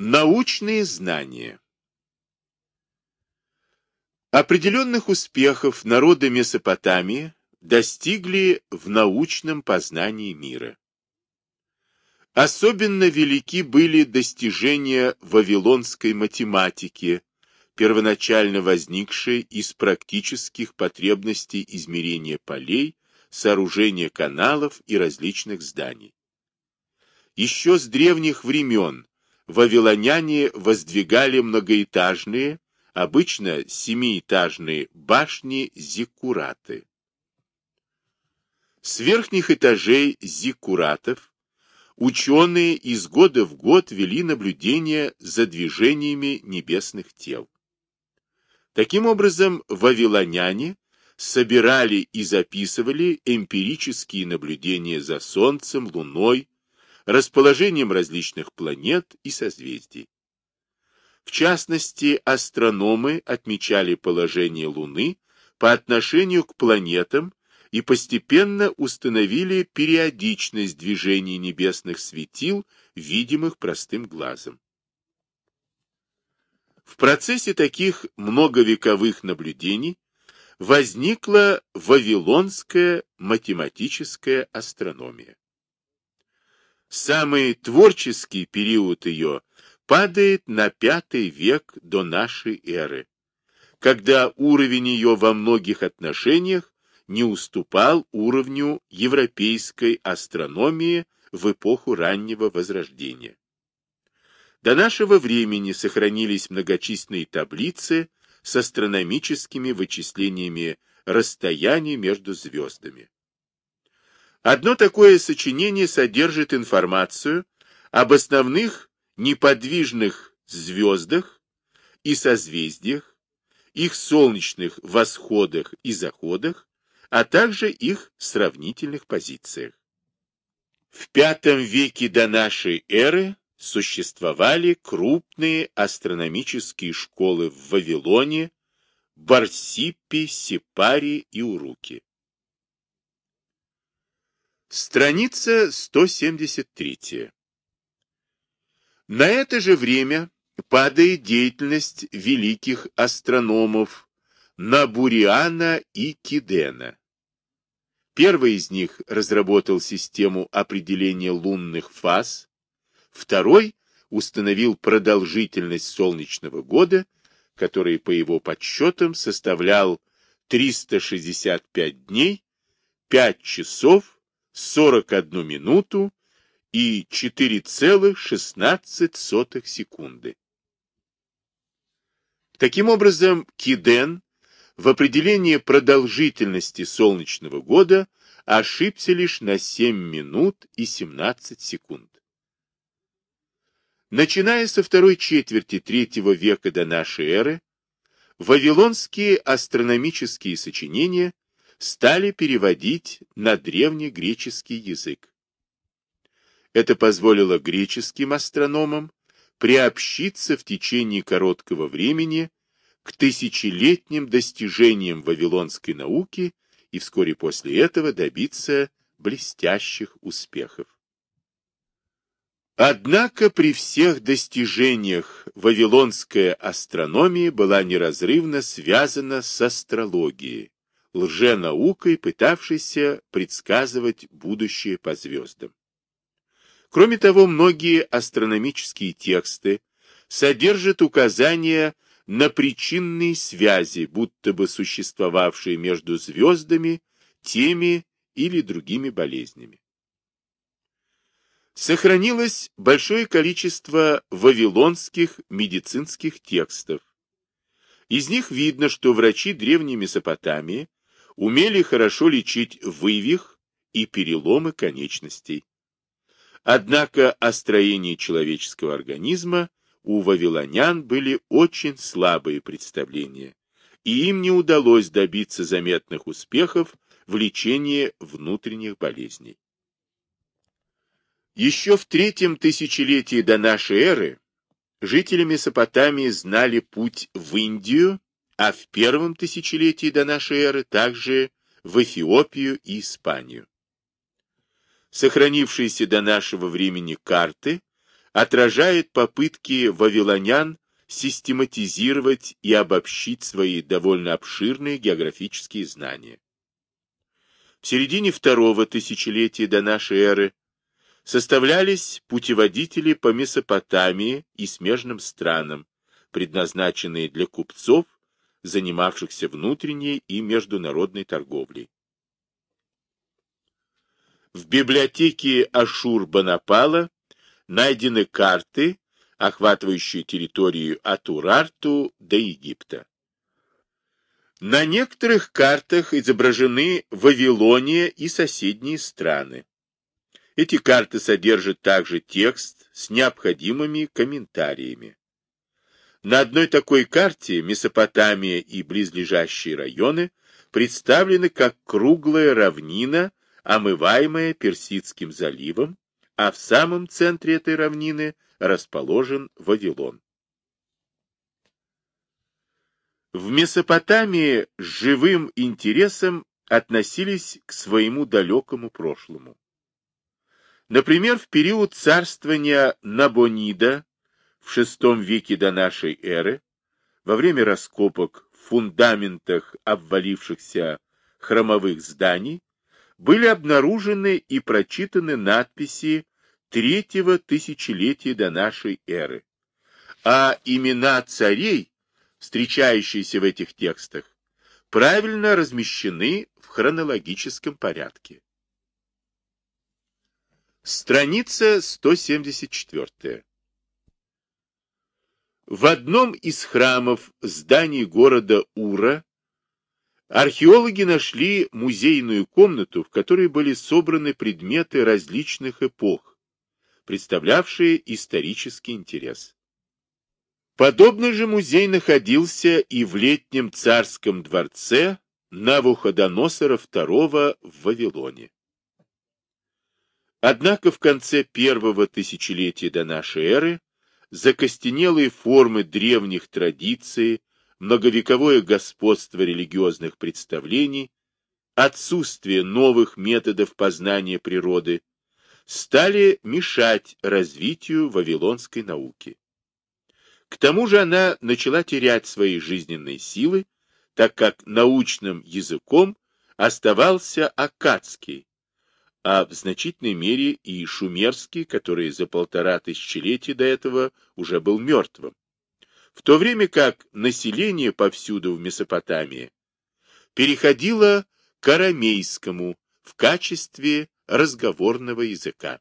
Научные знания Определенных успехов народы Месопотамии достигли в научном познании мира. Особенно велики были достижения вавилонской математики, первоначально возникшей из практических потребностей измерения полей, сооружения каналов и различных зданий. Еще с древних времен вавилоняне воздвигали многоэтажные, обычно семиэтажные башни-зиккураты. С верхних этажей зиккуратов ученые из года в год вели наблюдения за движениями небесных тел. Таким образом, вавилоняне собирали и записывали эмпирические наблюдения за Солнцем, Луной, расположением различных планет и созвездий. В частности, астрономы отмечали положение Луны по отношению к планетам и постепенно установили периодичность движений небесных светил, видимых простым глазом. В процессе таких многовековых наблюдений возникла вавилонская математическая астрономия. Самый творческий период ее падает на пятый век до нашей эры, когда уровень ее во многих отношениях не уступал уровню европейской астрономии в эпоху раннего Возрождения. До нашего времени сохранились многочисленные таблицы с астрономическими вычислениями расстояний между звездами. Одно такое сочинение содержит информацию об основных неподвижных звездах и созвездиях, их солнечных восходах и заходах, а также их сравнительных позициях. В V веке до нашей эры существовали крупные астрономические школы в Вавилоне, Барсиппе, Сепаре и Уруке. Страница 173. На это же время падает деятельность великих астрономов Набуриана и Кидена. Первый из них разработал систему определения лунных фаз, второй установил продолжительность солнечного года, который по его подсчетам составлял 365 дней, 5 часов 41 минуту и 4,16 секунды. Таким образом, Киден в определении продолжительности солнечного года ошибся лишь на 7 минут и 17 секунд. Начиная со второй четверти третьего века до нашей эры, вавилонские астрономические сочинения стали переводить на древнегреческий язык. Это позволило греческим астрономам приобщиться в течение короткого времени к тысячелетним достижениям вавилонской науки и вскоре после этого добиться блестящих успехов. Однако при всех достижениях вавилонская астрономия была неразрывно связана с астрологией, лженаукой, пытавшейся предсказывать будущее по звездам. Кроме того, многие астрономические тексты содержат указания на причинные связи, будто бы существовавшие между звездами, теми или другими болезнями. Сохранилось большое количество вавилонских медицинских текстов. Из них видно, что врачи древней Месопотамии умели хорошо лечить вывих и переломы конечностей. Однако о строении человеческого организма у вавилонян были очень слабые представления, и им не удалось добиться заметных успехов в лечении внутренних болезней. Еще в третьем тысячелетии до нашей эры жители Месопотамии знали путь в Индию а в первом тысячелетии до нашей эры также в Эфиопию и Испанию. Сохранившиеся до нашего времени карты отражает попытки вавилонян систематизировать и обобщить свои довольно обширные географические знания. В середине второго тысячелетия до нашей эры составлялись путеводители по Месопотамии и смежным странам, предназначенные для купцов, занимавшихся внутренней и международной торговлей. В библиотеке Ашур-Банапала найдены карты, охватывающие территорию от Урарту до Египта. На некоторых картах изображены Вавилония и соседние страны. Эти карты содержат также текст с необходимыми комментариями. На одной такой карте Месопотамия и близлежащие районы представлены как круглая равнина, омываемая Персидским заливом, а в самом центре этой равнины расположен Вавилон. В Месопотамии с живым интересом относились к своему далекому прошлому. Например, в период царствования Набонида в VI веке до нашей эры, во время раскопок в фундаментах обвалившихся храмовых зданий, были обнаружены и прочитаны надписи третьего тысячелетия до нашей эры, а имена царей, встречающиеся в этих текстах, правильно размещены в хронологическом порядке. Страница 174. В одном из храмов зданий города Ура археологи нашли музейную комнату, в которой были собраны предметы различных эпох, представлявшие исторический интерес. Подобный же музей находился и в летнем царском дворце Навуходоносора II в Вавилоне. Однако в конце первого тысячелетия до нашей эры закостенелые формы древних традиций, многовековое господство религиозных представлений, отсутствие новых методов познания природы стали мешать развитию вавилонской науки. К тому же она начала терять свои жизненные силы, так как научным языком оставался акадский, а в значительной мере и шумерский, который за полтора тысячелетия до этого уже был мертвым. В то время как население повсюду в Месопотамии переходило к арамейскому в качестве разговорного языка.